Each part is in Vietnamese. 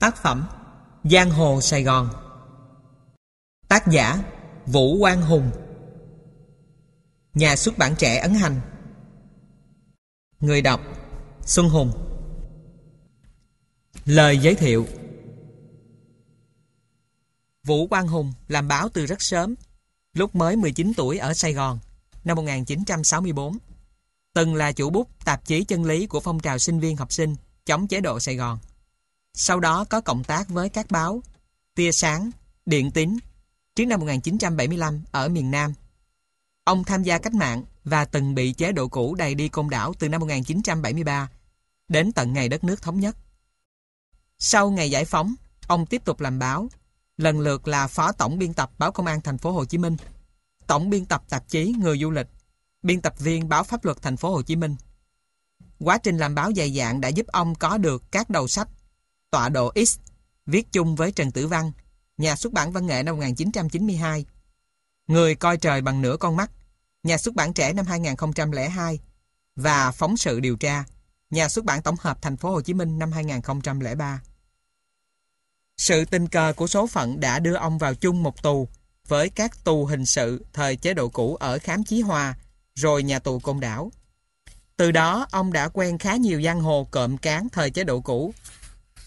Tác phẩm Giang Hồ, Sài Gòn. Tác giả Vũ Quang Hùng. Nhà xuất bản trẻ ấn hành. Người đọc Xuân Hùng. Lời giới thiệu Vũ Quang Hùng làm báo từ rất sớm, Lúc mới 19 tuổi ở Sài Gòn, Năm 1964 Từng là chủ bút tạp chí chân lý của phong trào sinh viên học sinh chống chế độ Sài Gòn sau đó có cộng tác với các báo Tia Sáng, Điện Tín trước năm 1975 ở miền Nam. Ông tham gia cách mạng và từng bị chế độ cũ đầy đi côn đảo từ năm 1973 đến tận ngày đất nước thống nhất. Sau ngày giải phóng, ông tiếp tục làm báo, lần lượt là phó tổng biên tập báo Công an thành phố Hồ Chí Minh, tổng biên tập tạp chí Người du lịch, biên tập viên báo pháp luật thành phố Hồ Chí Minh. Quá trình làm báo dày dạn đã giúp ông có được các đầu sách Tọa độ X, viết chung với Trần Tử Văn, nhà xuất bản văn nghệ năm 1992. Người coi trời bằng nửa con mắt, nhà xuất bản trẻ năm 2002 và Phóng sự điều tra, nhà xuất bản tổng hợp thành phố Hồ Chí Minh năm 2003. Sự tình cờ của số phận đã đưa ông vào chung một tù với các tù hình sự thời chế độ cũ ở Khám Chí Hòa, rồi nhà tù Côn Đảo. Từ đó, ông đã quen khá nhiều giang hồ cộm cán thời chế độ cũ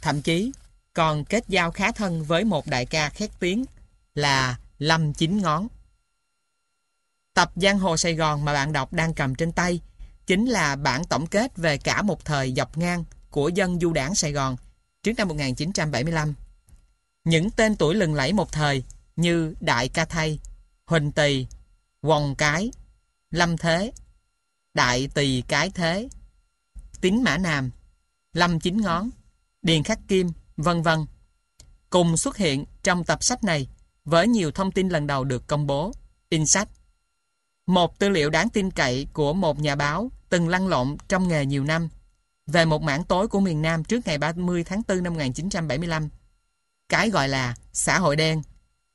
Thậm chí còn kết giao khá thân với một đại ca khét tiếng là Lâm Chín Ngón. Tập Giang Hồ Sài Gòn mà bạn đọc đang cầm trên tay chính là bản tổng kết về cả một thời dọc ngang của dân du đảng Sài Gòn trước năm 1975. Những tên tuổi lừng lẫy một thời như Đại Ca Thay, Huỳnh Tỳ, Quồng Cái, Lâm Thế, Đại Tỳ Cái Thế, Tín Mã Nam, Lâm Chín Ngón, Điền Khắc Kim, vân vân cùng xuất hiện trong tập sách này với nhiều thông tin lần đầu được công bố, in sách. Một tư liệu đáng tin cậy của một nhà báo từng lăn lộn trong nghề nhiều năm về một mảng tối của miền Nam trước ngày 30 tháng 4 năm 1975. Cái gọi là xã hội đen,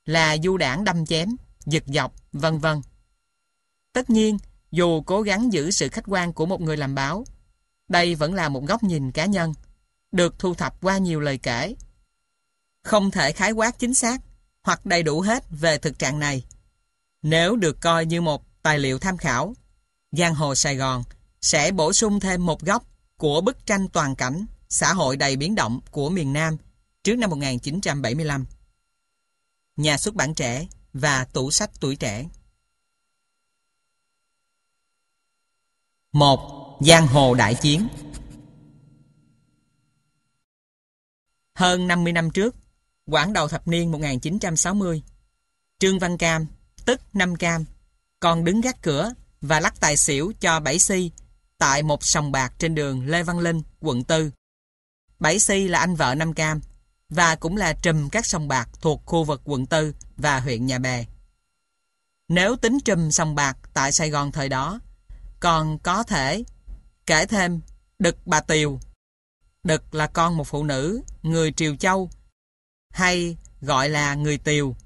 là du đảng đâm chém, giật dọc, vân vân. Tất nhiên, dù cố gắng giữ sự khách quan của một người làm báo, đây vẫn là một góc nhìn cá nhân được thu thập qua nhiều lời kể. Không thể khái quát chính xác hoặc đầy đủ hết về thực trạng này. Nếu được coi như một tài liệu tham khảo, Giang Hồ Sài Gòn sẽ bổ sung thêm một góc của bức tranh toàn cảnh xã hội đầy biến động của miền Nam trước năm 1975. Nhà xuất bản trẻ và tủ sách tuổi trẻ. 1. Giang Hồ Đại Chiến Hơn 50 năm trước, quãng đầu thập niên 1960, Trương Văn Cam, tức Năm Cam, còn đứng gác cửa và lắc tài xỉu cho Bảy Si tại một sòng bạc trên đường Lê Văn Linh, quận 4. Bảy Si là anh vợ Năm Cam và cũng là trùm các sòng bạc thuộc khu vực quận 4 và huyện Nhà Bè. Nếu tính trùm sòng bạc tại Sài Gòn thời đó, còn có thể kể thêm Đực Bà Tiều, Đực là con một phụ nữ, người Triều Châu, hay gọi là người Tiều.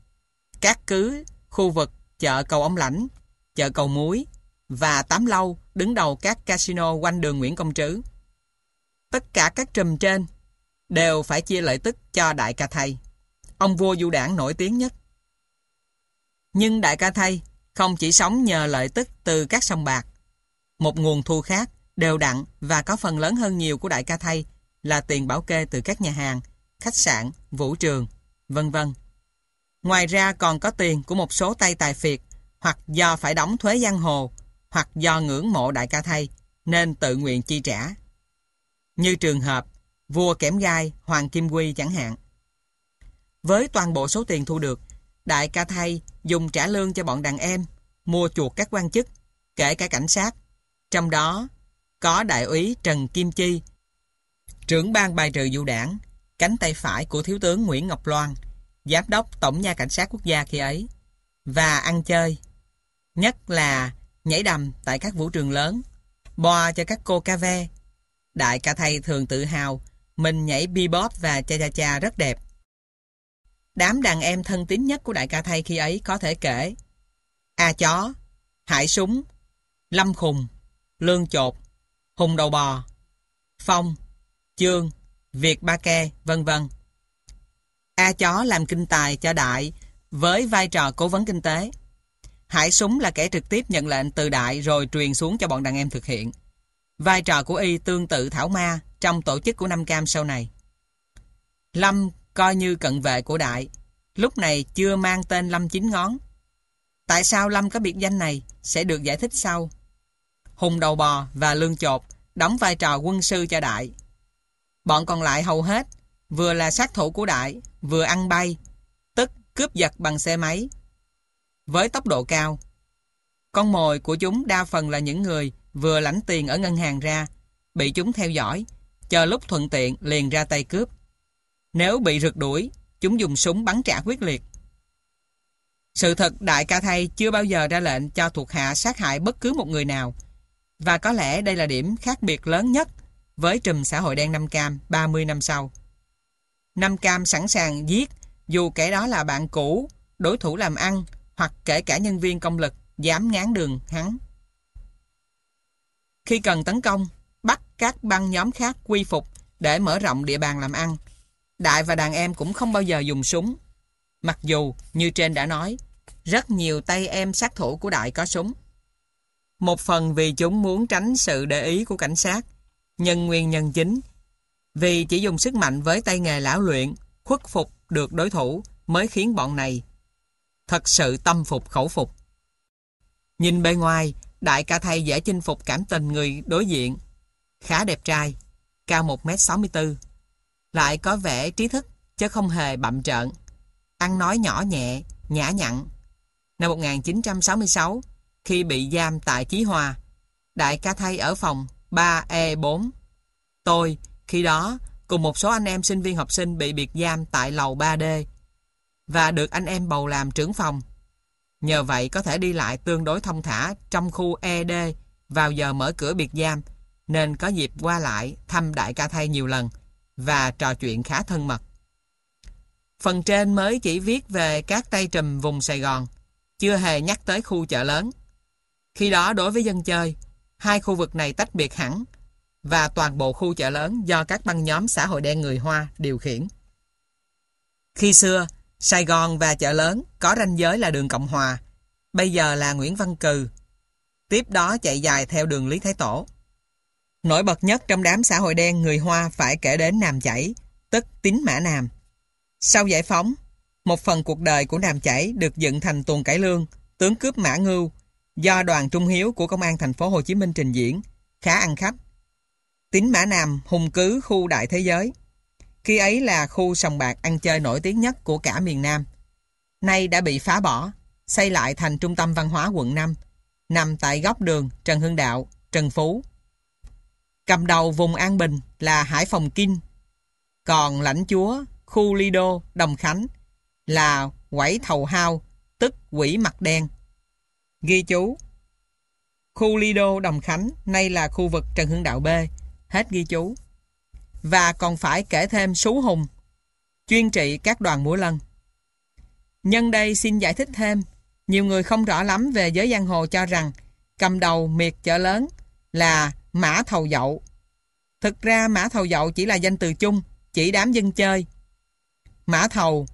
Các cứ, khu vực chợ cầu Ông Lãnh, chợ cầu Muối và Tám Lâu đứng đầu các casino quanh đường Nguyễn Công Trứ. Tất cả các trùm trên đều phải chia lợi tức cho Đại ca Thầy, ông vua du đảng nổi tiếng nhất. Nhưng Đại ca Thầy không chỉ sống nhờ lợi tức từ các sông bạc. Một nguồn thu khác, đều đặn và có phần lớn hơn nhiều của Đại ca Thầy là tiền bảo kê từ các nhà hàng, khách sạn, vũ trường, vân vân. Ngoài ra còn có tiền của một số tay tài phiệt hoặc do phải đóng thuế giang hồ hoặc do ngưỡng mộ đại ca thay nên tự nguyện chi trả. Như trường hợp vua kém gai Hoàng Kim Quy chẳng hạn. Với toàn bộ số tiền thu được, đại ca thay dùng trả lương cho bọn đàn em, mua chuộc các quan chức, kể cả cảnh sát. Trong đó có đại úy Trần Kim Chi trưởng ban bài trừ vụ đảng, cánh tay phải của Thiếu tướng Nguyễn Ngọc Loan, giám đốc Tổng nha Cảnh sát Quốc gia khi ấy, và ăn chơi, nhất là nhảy đầm tại các vũ trường lớn, bò cho các cô ca ve. Đại ca thầy thường tự hào, mình nhảy bebop và cha cha cha rất đẹp. Đám đàn em thân tín nhất của đại ca thầy khi ấy có thể kể A Chó, Hải Súng, Lâm Khùng, Lương Chột, Hùng Đầu Bò, Phong, Chương, Việt Ba Ke, vân vân. A Chó làm kinh tài cho Đại với vai trò cố vấn kinh tế. Hải Súng là kẻ trực tiếp nhận lệnh từ Đại rồi truyền xuống cho bọn đàn em thực hiện. Vai trò của Y tương tự Thảo Ma trong tổ chức của Nam Cam sau này. Lâm coi như cận vệ của Đại, lúc này chưa mang tên Lâm Chín Ngón. Tại sao Lâm có biệt danh này sẽ được giải thích sau. Hùng Đầu Bò và Lương Chột đóng vai trò quân sư cho Đại. Bọn còn lại hầu hết vừa là sát thủ của Đại, vừa ăn bay, tức cướp giật bằng xe máy. Với tốc độ cao, con mồi của chúng đa phần là những người vừa lãnh tiền ở ngân hàng ra, bị chúng theo dõi, chờ lúc thuận tiện liền ra tay cướp. Nếu bị rượt đuổi, chúng dùng súng bắn trả quyết liệt. Sự thật Đại ca Thay chưa bao giờ ra lệnh cho thuộc hạ sát hại bất cứ một người nào. Và có lẽ đây là điểm khác biệt lớn nhất với trùm xã hội đen Nam Cam 30 năm sau. Nam Cam sẵn sàng giết dù kẻ đó là bạn cũ, đối thủ làm ăn hoặc kể cả nhân viên công lực dám ngán đường hắn. Khi cần tấn công, bắt các băng nhóm khác quy phục để mở rộng địa bàn làm ăn. Đại và đàn em cũng không bao giờ dùng súng. Mặc dù, như trên đã nói, rất nhiều tay em sát thủ của Đại có súng. Một phần vì chúng muốn tránh sự để ý của cảnh sát, nhân nguyên nhân chính. Vì chỉ dùng sức mạnh với tay nghề lão luyện, khuất phục được đối thủ mới khiến bọn này thật sự tâm phục khẩu phục. Nhìn bề ngoài, đại ca thầy dễ chinh phục cảm tình người đối diện. Khá đẹp trai, cao 1m64. Lại có vẻ trí thức, chứ không hề bậm trợn. Ăn nói nhỏ nhẹ, nhã nhặn. Năm 1966, khi bị giam tại Chí Hòa, đại ca thay ở phòng 3E4. Tôi, khi đó, cùng một số anh em sinh viên học sinh bị biệt giam tại lầu 3D và được anh em bầu làm trưởng phòng. Nhờ vậy có thể đi lại tương đối thông thả trong khu ED vào giờ mở cửa biệt giam nên có dịp qua lại thăm đại ca thay nhiều lần và trò chuyện khá thân mật. Phần trên mới chỉ viết về các tay trùm vùng Sài Gòn, chưa hề nhắc tới khu chợ lớn. Khi đó đối với dân chơi, hai khu vực này tách biệt hẳn và toàn bộ khu chợ lớn do các băng nhóm xã hội đen người Hoa điều khiển. Khi xưa, Sài Gòn và chợ lớn có ranh giới là đường Cộng Hòa, bây giờ là Nguyễn Văn Cừ. Tiếp đó chạy dài theo đường Lý Thái Tổ. Nổi bật nhất trong đám xã hội đen người Hoa phải kể đến Nam Chảy, tức Tín Mã Nam. Sau giải phóng, một phần cuộc đời của Nam Chảy được dựng thành tuần cải lương, tướng cướp Mã Ngưu, do đoàn Trung Hiếu của Công an thành phố Hồ Chí Minh trình diễn, khá ăn khách. Tín Mã Nam hùng cứ khu đại thế giới. Khi ấy là khu sòng bạc ăn chơi nổi tiếng nhất của cả miền Nam. Nay đã bị phá bỏ, xây lại thành trung tâm văn hóa quận 5, nằm tại góc đường Trần Hưng Đạo, Trần Phú. Cầm đầu vùng An Bình là Hải Phòng Kinh, còn lãnh chúa khu Lido, Đồng Khánh là quẩy thầu hao, tức quỷ mặt đen. Ghi chú Khu Lido Đồng Khánh nay là khu vực Trần Hưng Đạo B, hết ghi chú. Và còn phải kể thêm Sú Hùng, chuyên trị các đoàn múa lân. Nhân đây xin giải thích thêm, nhiều người không rõ lắm về giới giang hồ cho rằng cầm đầu miệt chợ lớn là Mã Thầu Dậu. Thực ra Mã Thầu Dậu chỉ là danh từ chung, chỉ đám dân chơi. Mã Thầu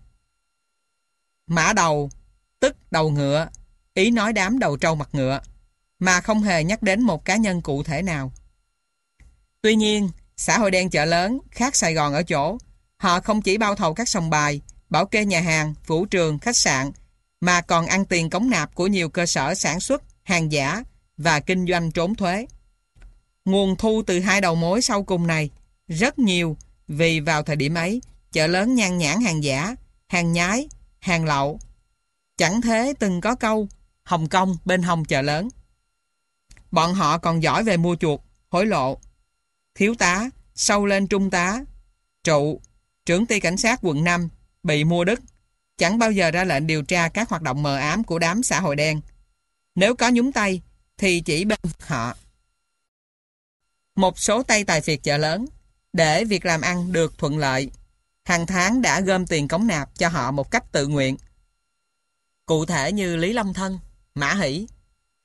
Mã Đầu, tức đầu ngựa, ý nói đám đầu trâu mặt ngựa, mà không hề nhắc đến một cá nhân cụ thể nào. Tuy nhiên, xã hội đen chợ lớn khác Sài Gòn ở chỗ, họ không chỉ bao thầu các sòng bài, bảo kê nhà hàng, vũ trường, khách sạn, mà còn ăn tiền cống nạp của nhiều cơ sở sản xuất, hàng giả và kinh doanh trốn thuế. Nguồn thu từ hai đầu mối sau cùng này rất nhiều vì vào thời điểm ấy chợ lớn nhan nhãn hàng giả, hàng nhái, hàng lậu. Chẳng thế từng có câu Hồng Kông bên hồng chợ lớn. Bọn họ còn giỏi về mua chuột, hối lộ. Thiếu tá, sâu lên trung tá, trụ, trưởng ty cảnh sát quận 5, bị mua đất, chẳng bao giờ ra lệnh điều tra các hoạt động mờ ám của đám xã hội đen. Nếu có nhúng tay, thì chỉ bên họ. Một số tay tài phiệt chợ lớn, để việc làm ăn được thuận lợi, hàng tháng đã gom tiền cống nạp cho họ một cách tự nguyện. Cụ thể như Lý Long Thân, Mã Hỷ,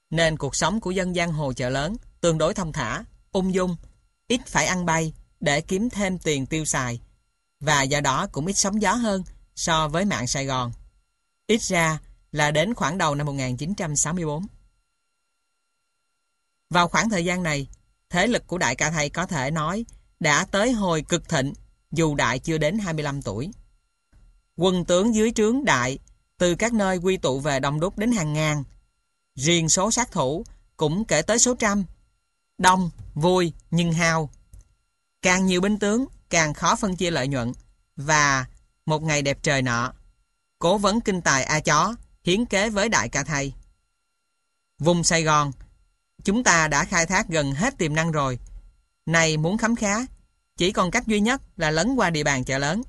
nên cuộc sống của dân gian hồ chợ lớn tương đối thông thả, ung dung, ít phải ăn bay để kiếm thêm tiền tiêu xài và do đó cũng ít sóng gió hơn so với mạng Sài Gòn. Ít ra là đến khoảng đầu năm 1964. Vào khoảng thời gian này, thế lực của Đại Ca Thầy có thể nói đã tới hồi cực thịnh dù Đại chưa đến 25 tuổi. Quân tướng dưới trướng Đại từ các nơi quy tụ về đông đúc đến hàng ngàn. Riêng số sát thủ cũng kể tới số trăm. Đông, vui, nhưng hao. Càng nhiều binh tướng, càng khó phân chia lợi nhuận. Và một ngày đẹp trời nọ, cố vấn kinh tài A Chó hiến kế với Đại Ca Thầy. Vùng Sài Gòn, chúng ta đã khai thác gần hết tiềm năng rồi. Này muốn khám khá, chỉ còn cách duy nhất là lấn qua địa bàn chợ lớn.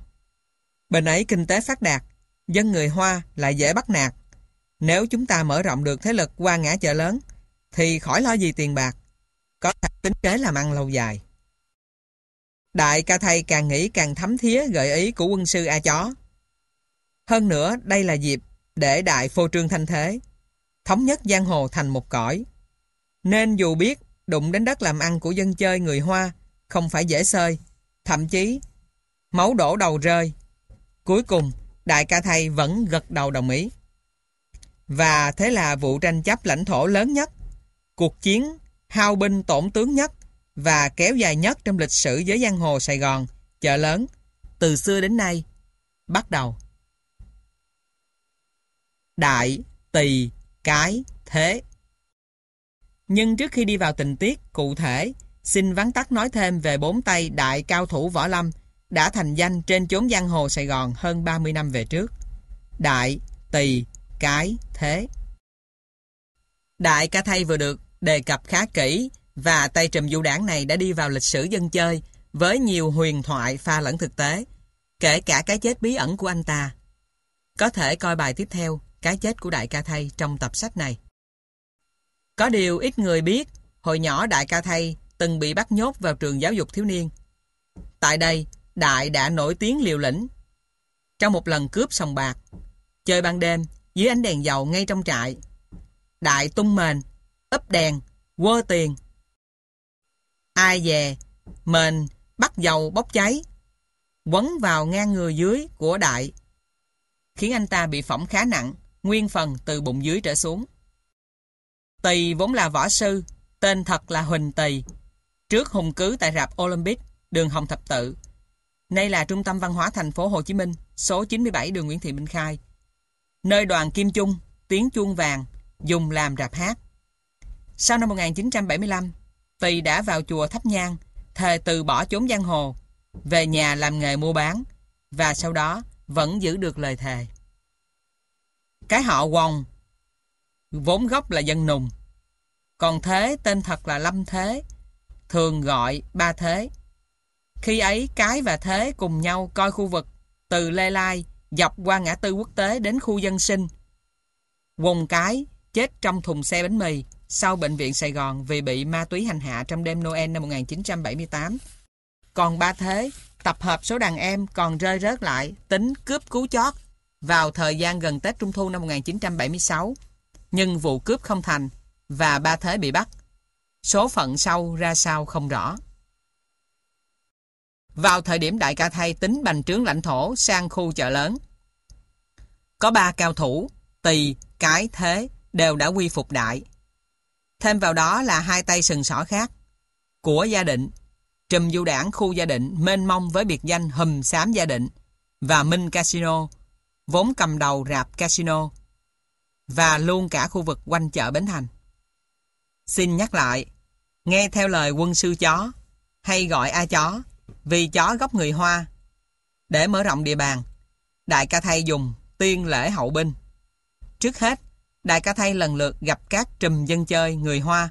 Bên ấy kinh tế phát đạt, dân người Hoa lại dễ bắt nạt. Nếu chúng ta mở rộng được thế lực qua ngã chợ lớn, thì khỏi lo gì tiền bạc. Có tính kế làm ăn lâu dài. Đại ca thầy càng nghĩ càng thấm thía gợi ý của quân sư A Chó. Hơn nữa, đây là dịp để đại phô trương thanh thế, thống nhất giang hồ thành một cõi. Nên dù biết đụng đến đất làm ăn của dân chơi người Hoa không phải dễ sơi, thậm chí máu đổ đầu rơi. Cuối cùng, đại ca thầy vẫn gật đầu đồng ý. Và thế là vụ tranh chấp lãnh thổ lớn nhất, cuộc chiến hao binh tổn tướng nhất và kéo dài nhất trong lịch sử giới giang hồ Sài Gòn, chợ lớn, từ xưa đến nay, bắt đầu. Đại, tỳ, cái, thế. Nhưng trước khi đi vào tình tiết cụ thể, xin vắn tắt nói thêm về bốn tay đại cao thủ võ lâm đã thành danh trên chốn giang hồ Sài Gòn hơn 30 năm về trước. Đại, tỳ, cái, thế. Đại ca thay vừa được đề cập khá kỹ và tay trùm du đảng này đã đi vào lịch sử dân chơi với nhiều huyền thoại pha lẫn thực tế, kể cả cái chết bí ẩn của anh ta. Có thể coi bài tiếp theo, cái chết của Đại ca Thay trong tập sách này. Có điều ít người biết, hồi nhỏ Đại ca Thay từng bị bắt nhốt vào trường giáo dục thiếu niên. Tại đây, Đại đã nổi tiếng liều lĩnh. Trong một lần cướp sòng bạc, chơi ban đêm dưới ánh đèn dầu ngay trong trại, Đại tung mền, ấp đèn, quơ tiền. Ai về, mền bắt dầu bốc cháy, quấn vào ngang người dưới của Đại, khiến anh ta bị phỏng khá nặng, nguyên phần từ bụng dưới trở xuống. Tỳ vốn là võ sư, tên thật là Huỳnh Tỳ, trước hùng cứ tại rạp Olympic, đường Hồng Thập Tự. Nay là Trung tâm Văn hóa thành phố Hồ Chí Minh, số 97 đường Nguyễn Thị Minh Khai. Nơi đoàn Kim Trung, tiếng chuông vàng, dùng làm rạp hát. Sau năm 1975, Tỳ đã vào chùa Thắp Nhang, thề từ bỏ chốn giang hồ, về nhà làm nghề mua bán, và sau đó vẫn giữ được lời thề. Cái họ Quồng, vốn gốc là dân nùng, còn Thế tên thật là Lâm Thế, thường gọi ba Thế. Khi ấy cái và Thế cùng nhau coi khu vực từ Lê Lai dọc qua ngã tư quốc tế đến khu dân sinh. Quần cái, chết trong thùng xe bánh mì sau bệnh viện Sài Gòn vì bị ma túy hành hạ trong đêm Noel năm 1978. Còn ba Thế, tập hợp số đàn em còn rơi rớt lại, tính cướp cứu chót vào thời gian gần Tết Trung Thu năm 1976. Nhưng vụ cướp không thành và ba Thế bị bắt. Số phận sau ra sao không rõ. Vào thời điểm đại ca thay tính bành trướng lãnh thổ sang khu chợ lớn. Có ba cao thủ, tỳ, cái, thế đều đã quy phục đại. Thêm vào đó là hai tay sừng sỏ khác của gia định, trùm du đảng khu gia định mênh mông với biệt danh hùm xám gia định và Minh Casino, vốn cầm đầu rạp casino và luôn cả khu vực quanh chợ Bến Thành. Xin nhắc lại, nghe theo lời quân sư chó hay gọi A chó vì chó gốc người Hoa để mở rộng địa bàn, Đại ca Thay dùng tiên lễ hậu binh. Trước hết, Đại ca Thay lần lượt gặp các trùm dân chơi người Hoa,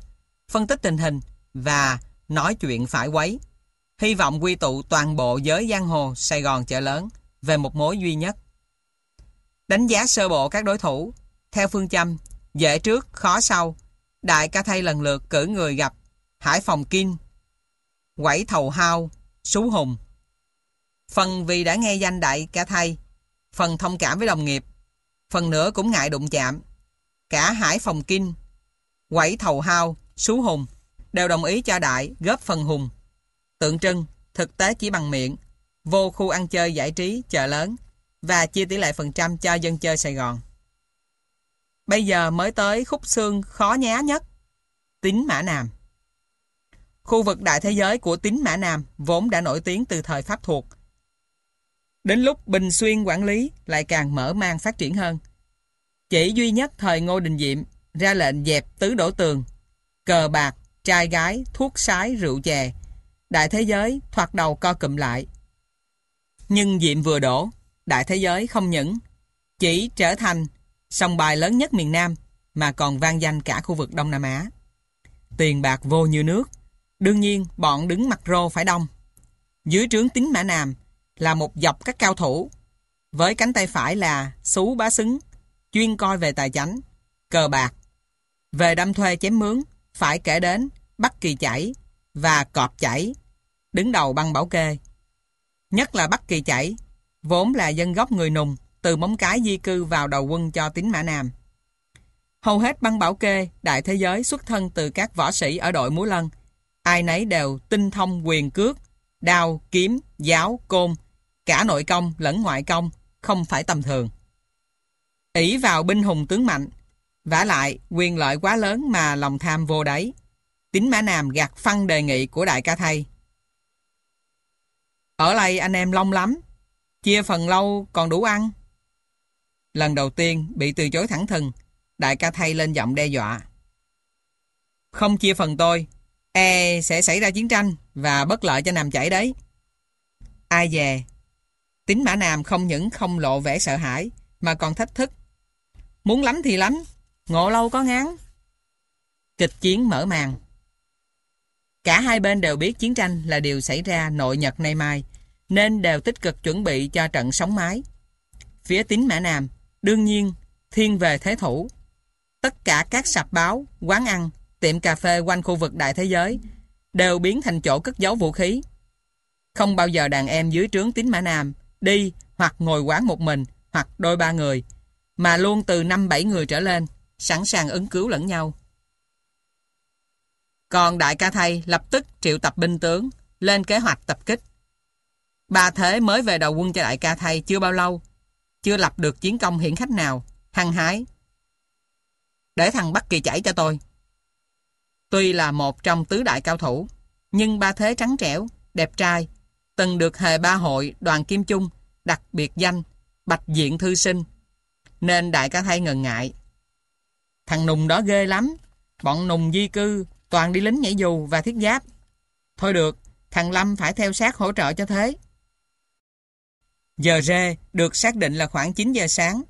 phân tích tình hình và nói chuyện phải quấy. Hy vọng quy tụ toàn bộ giới giang hồ Sài Gòn chợ lớn về một mối duy nhất. Đánh giá sơ bộ các đối thủ, theo phương châm, dễ trước, khó sau, Đại ca Thay lần lượt cử người gặp Hải Phòng Kim, Quẩy Thầu Hao, Sú Hùng. Phần vì đã nghe danh Đại ca Thay, phần thông cảm với đồng nghiệp, phần nữa cũng ngại đụng chạm. Cả Hải Phòng Kinh, Quẩy Thầu Hao, Sú Hùng đều đồng ý cho Đại góp phần hùng. Tượng trưng, thực tế chỉ bằng miệng, vô khu ăn chơi giải trí, chợ lớn, và chia tỷ lệ phần trăm cho dân chơi Sài Gòn. Bây giờ mới tới khúc xương khó nhá nhất, tính Mã Nam. Khu vực đại thế giới của Tín Mã Nam vốn đã nổi tiếng từ thời Pháp thuộc. Đến lúc Bình Xuyên quản lý lại càng mở mang phát triển hơn. Chỉ duy nhất thời Ngô Đình Diệm ra lệnh dẹp tứ đổ tường, cờ bạc, trai gái, thuốc sái, rượu chè. Đại thế giới thoạt đầu co cụm lại. Nhưng Diệm vừa đổ, đại thế giới không những chỉ trở thành sông bài lớn nhất miền Nam mà còn vang danh cả khu vực Đông Nam Á. Tiền bạc vô như nước, đương nhiên bọn đứng mặt rô phải đông. Dưới trướng tính Mã Nam là một dọc các cao thủ, với cánh tay phải là Xú Bá Xứng, chuyên coi về tài chánh, cờ bạc. Về đâm thuê chém mướn, phải kể đến Bắc Kỳ Chảy và Cọp Chảy, đứng đầu băng bảo kê. Nhất là Bắc Kỳ Chảy, vốn là dân gốc người nùng, từ móng cái di cư vào đầu quân cho tính Mã Nam. Hầu hết băng bảo kê, đại thế giới xuất thân từ các võ sĩ ở đội múa lân. Ai nấy đều tinh thông quyền cước, đao, kiếm, giáo, côn, cả nội công lẫn ngoại công, không phải tầm thường. ỷ vào binh hùng tướng mạnh, vả lại quyền lợi quá lớn mà lòng tham vô đáy. Tính Mã Nam gạt phăng đề nghị của đại ca thầy. Ở đây anh em long lắm, chia phần lâu còn đủ ăn. Lần đầu tiên bị từ chối thẳng thừng, đại ca thay lên giọng đe dọa. Không chia phần tôi, e sẽ xảy ra chiến tranh và bất lợi cho Nam chảy đấy. Ai về? Tính Mã Nam không những không lộ vẻ sợ hãi, mà còn thách thức. Muốn lắm thì lắm, ngộ lâu có ngán. Kịch chiến mở màn. Cả hai bên đều biết chiến tranh là điều xảy ra nội Nhật nay mai, nên đều tích cực chuẩn bị cho trận sóng mái. Phía tính Mã Nam, đương nhiên, thiên về thế thủ. Tất cả các sạp báo, quán ăn, tiệm cà phê quanh khu vực đại thế giới đều biến thành chỗ cất giấu vũ khí. Không bao giờ đàn em dưới trướng tín Mã Nam đi hoặc ngồi quán một mình hoặc đôi ba người, mà luôn từ năm bảy người trở lên, sẵn sàng ứng cứu lẫn nhau. Còn đại ca thầy lập tức triệu tập binh tướng, lên kế hoạch tập kích. Ba Thế mới về đầu quân cho đại ca thầy chưa bao lâu, chưa lập được chiến công hiển khách nào, hăng hái. Để thằng Bắc Kỳ chảy cho tôi. Tuy là một trong tứ đại cao thủ, nhưng ba thế trắng trẻo, đẹp trai, từng được hề ba hội đoàn Kim chung đặc biệt danh Bạch Diện Thư Sinh, nên đại ca thay ngần ngại. Thằng Nùng đó ghê lắm, bọn Nùng di cư toàn đi lính nhảy dù và thiết giáp. Thôi được, thằng Lâm phải theo sát hỗ trợ cho thế. Giờ rê được xác định là khoảng 9 giờ sáng.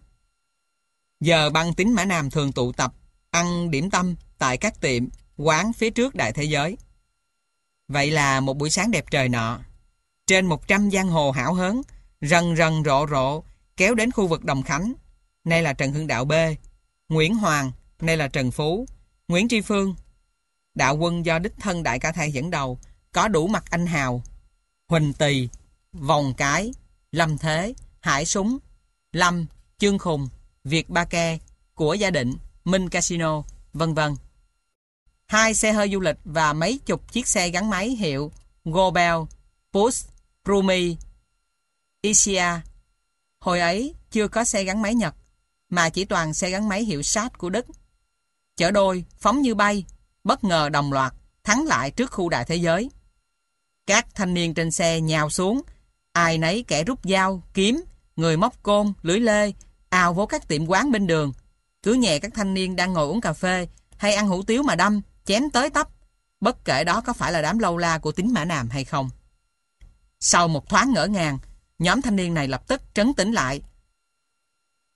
Giờ băng tính Mã Nam thường tụ tập, ăn điểm tâm tại các tiệm, quán phía trước đại thế giới. Vậy là một buổi sáng đẹp trời nọ. Trên 100 giang hồ hảo hớn, rần rần rộ rộ, kéo đến khu vực Đồng Khánh. Nay là Trần Hưng Đạo B, Nguyễn Hoàng, nay là Trần Phú, Nguyễn Tri Phương. Đạo quân do đích thân đại ca thầy dẫn đầu, có đủ mặt anh hào, Huỳnh Tỳ, Vòng Cái, Lâm Thế, Hải Súng, Lâm, Chương Khùng, Việt Ba Ke, Của Gia Định, Minh Casino, vân vân. Hai xe hơi du lịch và mấy chục chiếc xe gắn máy hiệu Gobel, Push, Brumi, Isia. Hồi ấy chưa có xe gắn máy Nhật, mà chỉ toàn xe gắn máy hiệu sát của Đức. Chở đôi, phóng như bay, bất ngờ đồng loạt, thắng lại trước khu đại thế giới. Các thanh niên trên xe nhào xuống, Ai nấy kẻ rút dao, kiếm, người móc côn, lưỡi lê, ào vô các tiệm quán bên đường. Cứ nhẹ các thanh niên đang ngồi uống cà phê hay ăn hủ tiếu mà đâm, chém tới tấp. Bất kể đó có phải là đám lâu la của tính mã nam hay không. Sau một thoáng ngỡ ngàng, nhóm thanh niên này lập tức trấn tĩnh lại.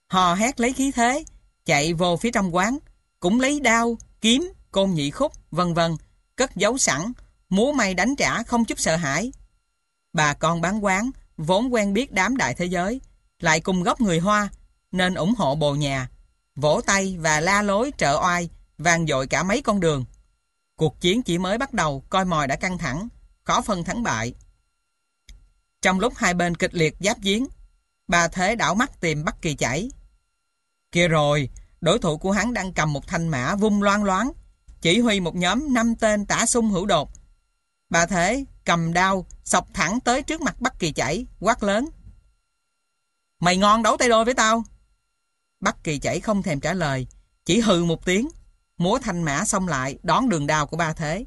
Hò hét lấy khí thế, chạy vô phía trong quán, cũng lấy đao, kiếm, côn nhị khúc, vân vân, cất giấu sẵn, múa may đánh trả không chút sợ hãi, Bà con bán quán, vốn quen biết đám đại thế giới, lại cùng gốc người Hoa, nên ủng hộ bồ nhà, vỗ tay và la lối trợ oai, vang dội cả mấy con đường. Cuộc chiến chỉ mới bắt đầu, coi mòi đã căng thẳng, khó phân thắng bại. Trong lúc hai bên kịch liệt giáp chiến, bà Thế đảo mắt tìm Bắc Kỳ chảy. Kia rồi, đối thủ của hắn đang cầm một thanh mã vung loan loáng, chỉ huy một nhóm năm tên tả sung hữu đột. Bà Thế cầm đao, sọc thẳng tới trước mặt Bắc Kỳ chảy, quát lớn. Mày ngon đấu tay đôi với tao. Bắc Kỳ chảy không thèm trả lời, chỉ hừ một tiếng, múa thanh mã xông lại đón đường đao của ba thế.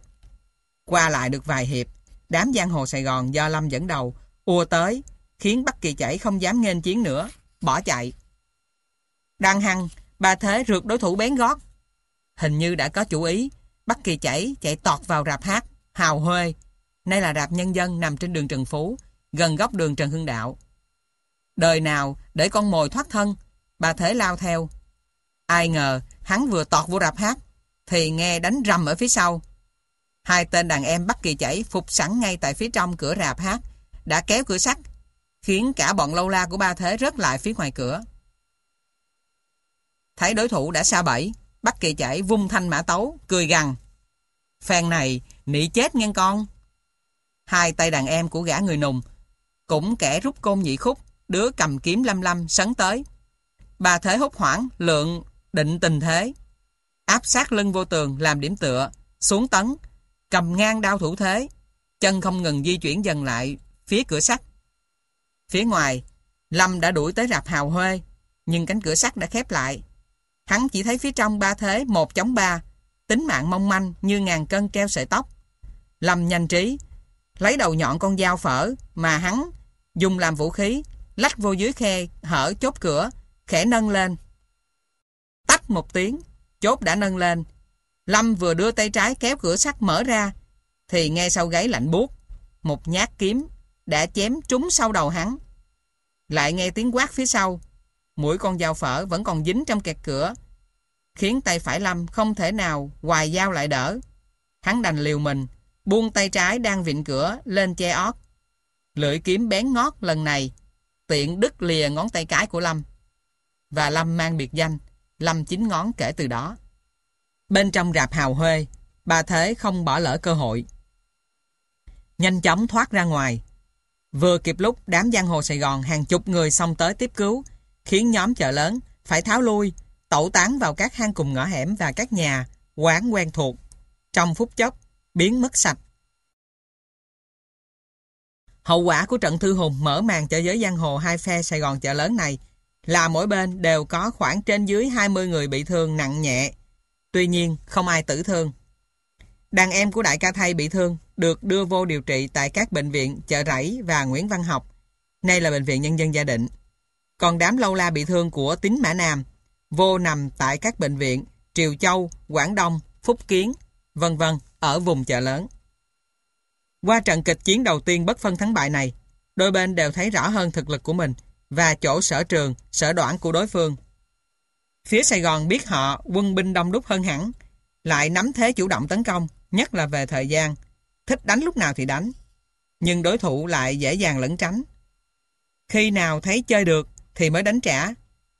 Qua lại được vài hiệp, đám giang hồ Sài Gòn do Lâm dẫn đầu, ùa tới, khiến Bắc Kỳ chảy không dám nghênh chiến nữa, bỏ chạy. Đang hăng, ba thế rượt đối thủ bén gót. Hình như đã có chủ ý, Bắc Kỳ chảy chạy tọt vào rạp hát, hào huê. Nay là rạp nhân dân nằm trên đường Trần Phú, gần góc đường Trần Hưng Đạo. Đời nào để con mồi thoát thân, bà Thế lao theo. Ai ngờ hắn vừa tọt vô rạp hát, thì nghe đánh rầm ở phía sau. Hai tên đàn em bắt kỳ chảy phục sẵn ngay tại phía trong cửa rạp hát, đã kéo cửa sắt, khiến cả bọn lâu la của ba Thế rớt lại phía ngoài cửa. Thấy đối thủ đã xa bẫy, bắt kỳ chảy vung thanh mã tấu, cười gằn. Phen này, nị chết nghe con. Hai tay đàn em của gã người nùng, cũng kẻ rút côn nhị khúc, đứa cầm kiếm lâm lâm sấn tới. Bà Thế hốt hoảng, lượng, định tình thế. Áp sát lưng vô tường làm điểm tựa, xuống tấn, cầm ngang đao thủ thế. Chân không ngừng di chuyển dần lại phía cửa sắt. Phía ngoài, Lâm đã đuổi tới rạp hào huê, nhưng cánh cửa sắt đã khép lại. Hắn chỉ thấy phía trong ba thế một chống ba, tính mạng mong manh như ngàn cân treo sợi tóc. Lâm nhanh trí, lấy đầu nhọn con dao phở mà hắn dùng làm vũ khí, lách vô dưới khe, hở chốt cửa, khẽ nâng lên. Tách một tiếng, chốt đã nâng lên. Lâm vừa đưa tay trái kéo cửa sắt mở ra, thì nghe sau gáy lạnh buốt một nhát kiếm đã chém trúng sau đầu hắn. Lại nghe tiếng quát phía sau, mũi con dao phở vẫn còn dính trong kẹt cửa, khiến tay phải Lâm không thể nào hoài dao lại đỡ. Hắn đành liều mình, buông tay trái đang vịn cửa lên che ót. Lưỡi kiếm bén ngót lần này, tiện đứt lìa ngón tay cái của Lâm. Và Lâm mang biệt danh, Lâm chín ngón kể từ đó. Bên trong rạp hào huê, bà Thế không bỏ lỡ cơ hội. Nhanh chóng thoát ra ngoài. Vừa kịp lúc đám giang hồ Sài Gòn hàng chục người xông tới tiếp cứu, khiến nhóm chợ lớn phải tháo lui, tẩu tán vào các hang cùng ngõ hẻm và các nhà, quán quen thuộc. Trong phút chốc, biến mất sạch. Hậu quả của trận thư hùng mở màn cho giới giang hồ hai phe Sài Gòn chợ lớn này là mỗi bên đều có khoảng trên dưới 20 người bị thương nặng nhẹ. Tuy nhiên, không ai tử thương. Đàn em của đại ca Thay bị thương được đưa vô điều trị tại các bệnh viện Chợ Rẫy và Nguyễn Văn Học. Nay là Bệnh viện Nhân dân Gia Định. Còn đám lâu la bị thương của Tín Mã Nam vô nằm tại các bệnh viện Triều Châu, Quảng Đông, Phúc Kiến, vân vân ở vùng chợ lớn. Qua trận kịch chiến đầu tiên bất phân thắng bại này, đôi bên đều thấy rõ hơn thực lực của mình và chỗ sở trường, sở đoạn của đối phương. Phía Sài Gòn biết họ quân binh đông đúc hơn hẳn, lại nắm thế chủ động tấn công, nhất là về thời gian, thích đánh lúc nào thì đánh. Nhưng đối thủ lại dễ dàng lẩn tránh. Khi nào thấy chơi được thì mới đánh trả,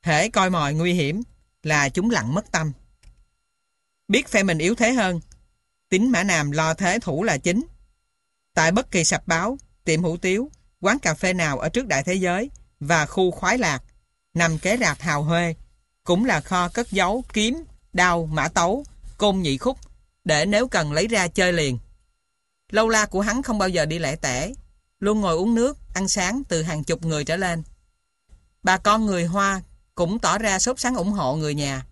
hễ coi mọi nguy hiểm là chúng lặng mất tâm. Biết phe mình yếu thế hơn, tính Mã Nam lo thế thủ là chính. Tại bất kỳ sạp báo, tiệm hủ tiếu, quán cà phê nào ở trước đại thế giới và khu khoái lạc, nằm kế rạp hào huê, cũng là kho cất giấu kiếm, đao, mã tấu, côn nhị khúc, để nếu cần lấy ra chơi liền. Lâu la của hắn không bao giờ đi lẻ tẻ, luôn ngồi uống nước, ăn sáng từ hàng chục người trở lên. Bà con người Hoa cũng tỏ ra sốt sáng ủng hộ người nhà.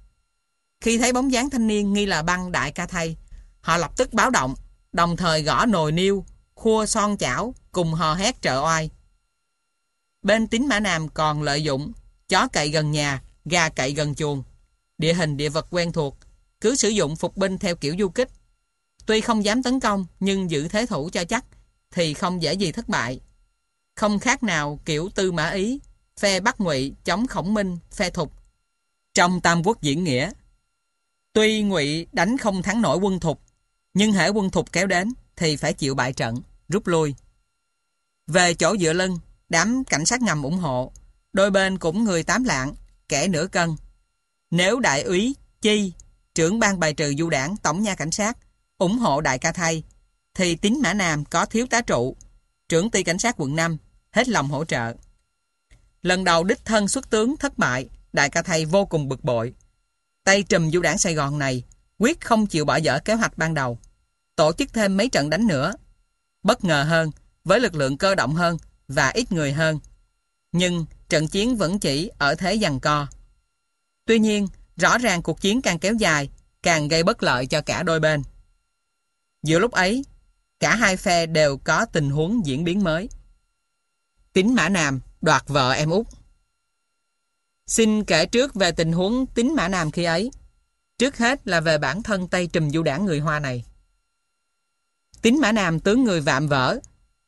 Khi thấy bóng dáng thanh niên nghi là băng đại ca thay, họ lập tức báo động, đồng thời gõ nồi niêu, khua son chảo, cùng hò hét trợ oai. Bên tín Mã Nam còn lợi dụng chó cậy gần nhà, gà cậy gần chuồng. Địa hình địa vật quen thuộc, cứ sử dụng phục binh theo kiểu du kích. Tuy không dám tấn công nhưng giữ thế thủ cho chắc thì không dễ gì thất bại. Không khác nào kiểu tư mã ý, phe Bắc Ngụy chống Khổng Minh, phe Thục. Trong Tam Quốc diễn nghĩa, tuy Ngụy đánh không thắng nổi quân Thục, nhưng hễ quân Thục kéo đến thì phải chịu bại trận, rút lui. Về chỗ dựa lưng, đám cảnh sát ngầm ủng hộ, đôi bên cũng người tám lạng, kẻ nửa cân. Nếu đại úy Chi, trưởng ban bài trừ du đảng tổng nha cảnh sát, ủng hộ đại ca thay, thì tính Mã Nam có thiếu tá trụ, trưởng ty cảnh sát quận 5, hết lòng hỗ trợ. Lần đầu đích thân xuất tướng thất bại, đại ca thầy vô cùng bực bội. Tay trùm du đảng Sài Gòn này quyết không chịu bỏ dở kế hoạch ban đầu. Tổ chức thêm mấy trận đánh nữa. Bất ngờ hơn, với lực lượng cơ động hơn và ít người hơn. Nhưng trận chiến vẫn chỉ ở thế giằng co. Tuy nhiên, rõ ràng cuộc chiến càng kéo dài, càng gây bất lợi cho cả đôi bên. Giữa lúc ấy, cả hai phe đều có tình huống diễn biến mới. Tính Mã Nam đoạt vợ em út. Xin kể trước về tình huống tính Mã Nam khi ấy. Trước hết là về bản thân tay trùm du đảng người Hoa này. Tính Mã Nam tướng người vạm vỡ,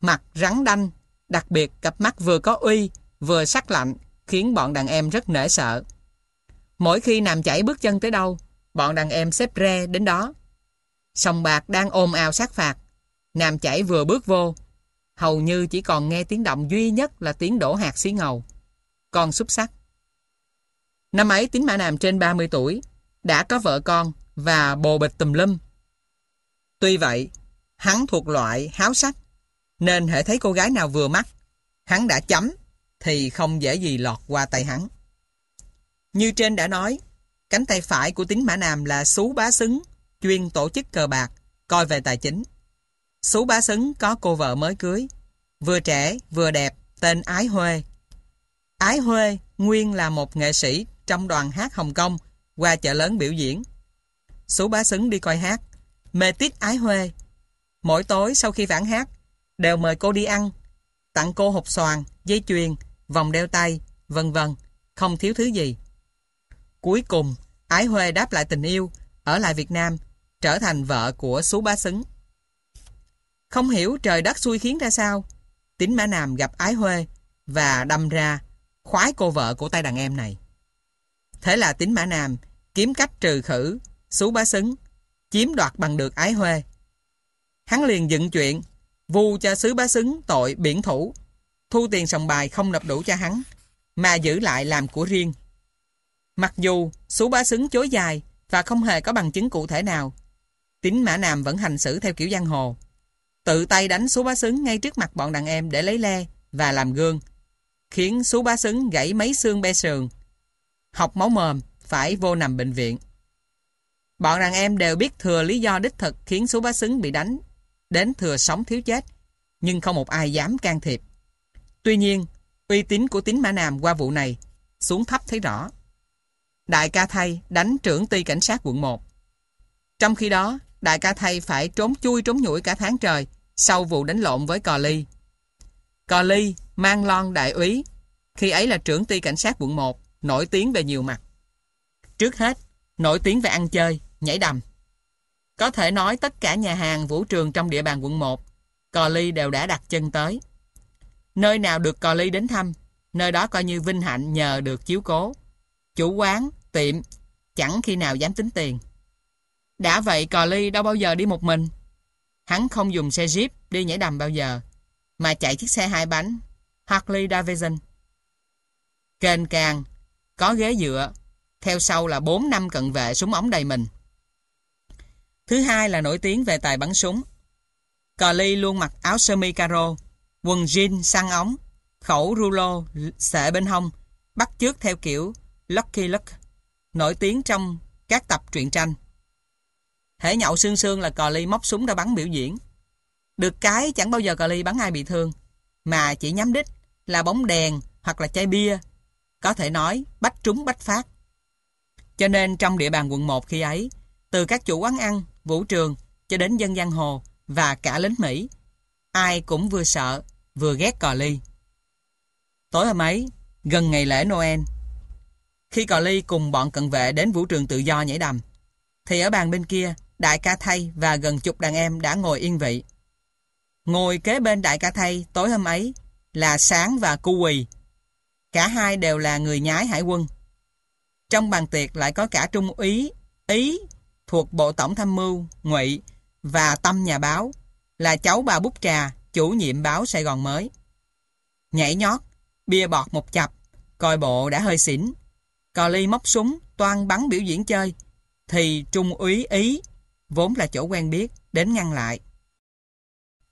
mặt rắn đanh, đặc biệt cặp mắt vừa có uy, vừa sắc lạnh, khiến bọn đàn em rất nể sợ. Mỗi khi Nam chảy bước chân tới đâu, bọn đàn em xếp re đến đó. Sòng bạc đang ôm ào sát phạt. Nam chảy vừa bước vô, hầu như chỉ còn nghe tiếng động duy nhất là tiếng đổ hạt xí ngầu. Con xúc sắc. Năm ấy tính Mã Nam trên 30 tuổi, đã có vợ con và bồ bịch tùm lum. Tuy vậy, hắn thuộc loại háo sắc, nên hệ thấy cô gái nào vừa mắt, hắn đã chấm, thì không dễ gì lọt qua tay hắn. Như trên đã nói, cánh tay phải của tính Mã Nam là Sú Bá Xứng, chuyên tổ chức cờ bạc, coi về tài chính. Sú Bá Xứng có cô vợ mới cưới, vừa trẻ vừa đẹp, tên Ái Huê. Ái Huê nguyên là một nghệ sĩ trong đoàn hát Hồng Kông qua chợ lớn biểu diễn. Sú Bá Xứng đi coi hát, mê tít Ái Huê. Mỗi tối sau khi vãn hát, đều mời cô đi ăn, tặng cô hộp xoàn, dây chuyền, vòng đeo tay, vân vân, không thiếu thứ gì. Cuối cùng, Ái Huê đáp lại tình yêu, ở lại Việt Nam, trở thành vợ của Sú Bá Xứng. Không hiểu trời đất xui khiến ra sao, Tính Mã Nam gặp Ái Huê và đâm ra khoái cô vợ của tay đàn em này. Thế là Tính Mã Nam kiếm cách trừ khử Sú Bá Xứng, chiếm đoạt bằng được Ái Huê. Hắn liền dựng chuyện, vu cho Sứ Bá Xứng tội biển thủ, thu tiền sòng bài không nộp đủ cho hắn, mà giữ lại làm của riêng. Mặc dù số Bá Xứng chối dài và không hề có bằng chứng cụ thể nào, Tính Mã Nam vẫn hành xử theo kiểu giang hồ. Tự tay đánh số Bá Xứng ngay trước mặt bọn đàn em để lấy le và làm gương, khiến số Bá Xứng gãy mấy xương be sườn. Học máu mồm, phải vô nằm bệnh viện. Bọn đàn em đều biết thừa lý do đích thực khiến số Bá Xứng bị đánh, đến thừa sống thiếu chết, nhưng không một ai dám can thiệp. Tuy nhiên, uy tín của Tín Mã Nam qua vụ này xuống thấp thấy rõ. Đại ca thay đánh trưởng ty cảnh sát quận 1. Trong khi đó, đại ca thay phải trốn chui trốn nhủi cả tháng trời sau vụ đánh lộn với Cò Ly. Cò Ly mang lon đại úy, khi ấy là trưởng ty cảnh sát quận 1, nổi tiếng về nhiều mặt. Trước hết, nổi tiếng về ăn chơi, nhảy đầm. Có thể nói tất cả nhà hàng vũ trường trong địa bàn quận 1, Cò Ly đều đã đặt chân tới. Nơi nào được Cò Ly đến thăm, nơi đó coi như vinh hạnh nhờ được chiếu cố. Chủ quán, tiệm, chẳng khi nào dám tính tiền. Đã vậy Cò Ly đâu bao giờ đi một mình. Hắn không dùng xe Jeep đi nhảy đầm bao giờ, mà chạy chiếc xe hai bánh, Harley Davidson. Kênh càng, có ghế dựa, theo sau là 4 năm cận vệ súng ống đầy mình. Thứ hai là nổi tiếng về tài bắn súng. Cò Ly luôn mặc áo sơ mi caro, quần jean săn ống, khẩu rulo xệ bên hông, bắt chước theo kiểu Lucky luck. nổi tiếng trong các tập truyện tranh. Hễ nhậu sương sương là cò ly móc súng ra bắn biểu diễn. Được cái chẳng bao giờ cò ly bắn ai bị thương, mà chỉ nhắm đích là bóng đèn hoặc là chai bia. Có thể nói bách trúng bách phát. Cho nên trong địa bàn quận 1 khi ấy, từ các chủ quán ăn, vũ trường cho đến dân giang hồ và cả lính Mỹ, ai cũng vừa sợ vừa ghét cò ly. Tối hôm ấy, gần ngày lễ Noel, khi cò ly cùng bọn cận vệ đến vũ trường tự do nhảy đầm, thì ở bàn bên kia, đại ca thay và gần chục đàn em đã ngồi yên vị. Ngồi kế bên đại ca thay tối hôm ấy là Sáng và Cu Quỳ. Cả hai đều là người nhái hải quân. Trong bàn tiệc lại có cả Trung úy Ý thuộc Bộ Tổng Tham mưu, Ngụy và Tâm Nhà Báo là cháu bà Bút Trà, chủ nhiệm báo Sài Gòn mới. Nhảy nhót, bia bọt một chập, coi bộ đã hơi xỉn. Cò ly móc súng, toan bắn biểu diễn chơi, thì Trung úy Ý, vốn là chỗ quen biết, đến ngăn lại.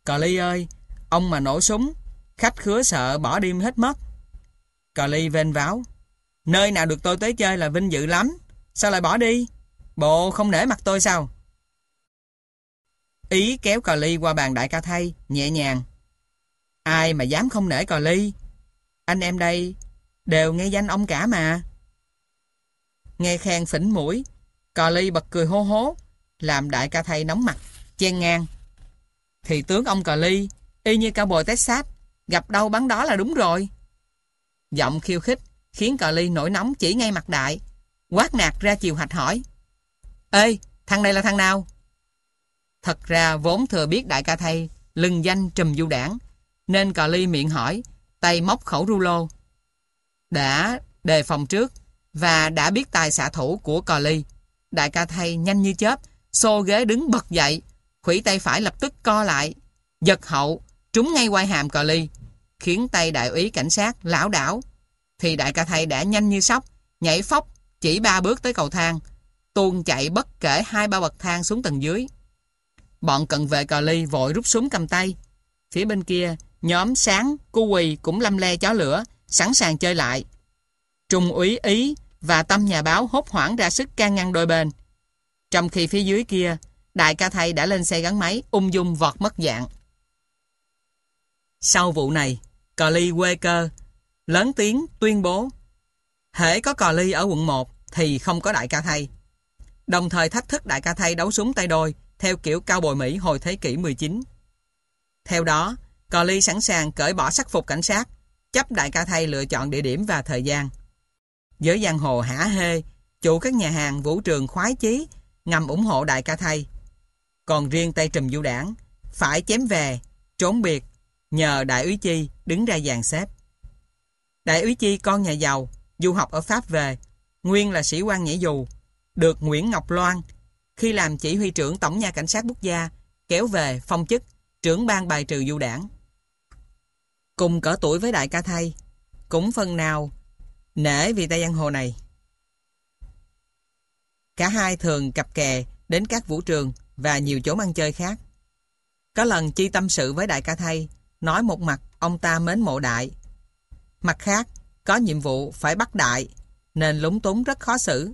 Cò ly ơi, ông mà nổ súng, khách khứa sợ bỏ đêm hết mất. Cò ly vên váo, nơi nào được tôi tới chơi là vinh dự lắm, sao lại bỏ đi? Bộ không nể mặt tôi sao? Ý kéo cò ly qua bàn đại ca thay, nhẹ nhàng. Ai mà dám không nể cò ly? Anh em đây đều nghe danh ông cả mà. Nghe khen phỉnh mũi, cò ly bật cười hô hố, làm đại ca thầy nóng mặt, chen ngang. Thì tướng ông cò ly, y như cao bồi Texas, gặp đâu bắn đó là đúng rồi. Giọng khiêu khích, khiến cò ly nổi nóng chỉ ngay mặt đại, quát nạt ra chiều hạch hỏi. Ê, thằng này là thằng nào? Thật ra vốn thừa biết đại ca thầy lưng danh trùm du đảng, nên cò ly miệng hỏi, tay móc khẩu rulo. Đã đề phòng trước và đã biết tài xạ thủ của cò ly. Đại ca thầy nhanh như chớp, xô ghế đứng bật dậy, khủy tay phải lập tức co lại, giật hậu, trúng ngay quai hàm cò ly, khiến tay đại úy cảnh sát lão đảo. Thì đại ca thầy đã nhanh như sóc, nhảy phóc, chỉ ba bước tới cầu thang, tuôn chạy bất kể hai ba bậc thang xuống tầng dưới. Bọn cận vệ cò ly vội rút súng cầm tay. Phía bên kia, nhóm sáng, cu quỳ cũng lâm le chó lửa, sẵn sàng chơi lại. Trung úy Ý và tâm nhà báo hốt hoảng ra sức can ngăn đôi bên. Trong khi phía dưới kia, đại ca thầy đã lên xe gắn máy ung dung vọt mất dạng. Sau vụ này, cò ly quê cơ, lớn tiếng tuyên bố hễ có cò ly ở quận 1 thì không có đại ca thầy. Đồng thời thách thức đại ca thầy đấu súng tay đôi theo kiểu cao bồi Mỹ hồi thế kỷ 19. Theo đó, cò ly sẵn sàng cởi bỏ sắc phục cảnh sát, chấp đại ca thầy lựa chọn địa điểm và thời gian. Giới giang hồ hả hê, chủ các nhà hàng vũ trường khoái chí ngầm ủng hộ đại ca thầy. Còn riêng tay trùm du đảng phải chém về, trốn biệt, nhờ đại úy chi đứng ra dàn xếp. Đại úy chi con nhà giàu, du học ở Pháp về, nguyên là sĩ quan nhảy dù, được Nguyễn Ngọc Loan khi làm chỉ huy trưởng Tổng nhà Cảnh sát quốc gia kéo về phong chức trưởng ban bài trừ du đảng. Cùng cỡ tuổi với đại ca thay, cũng phần nào nể vì tay giang hồ này. Cả hai thường cặp kè đến các vũ trường và nhiều chỗ ăn chơi khác. Có lần chi tâm sự với đại ca thay, nói một mặt ông ta mến mộ đại. Mặt khác, có nhiệm vụ phải bắt đại, nên lúng túng rất khó xử.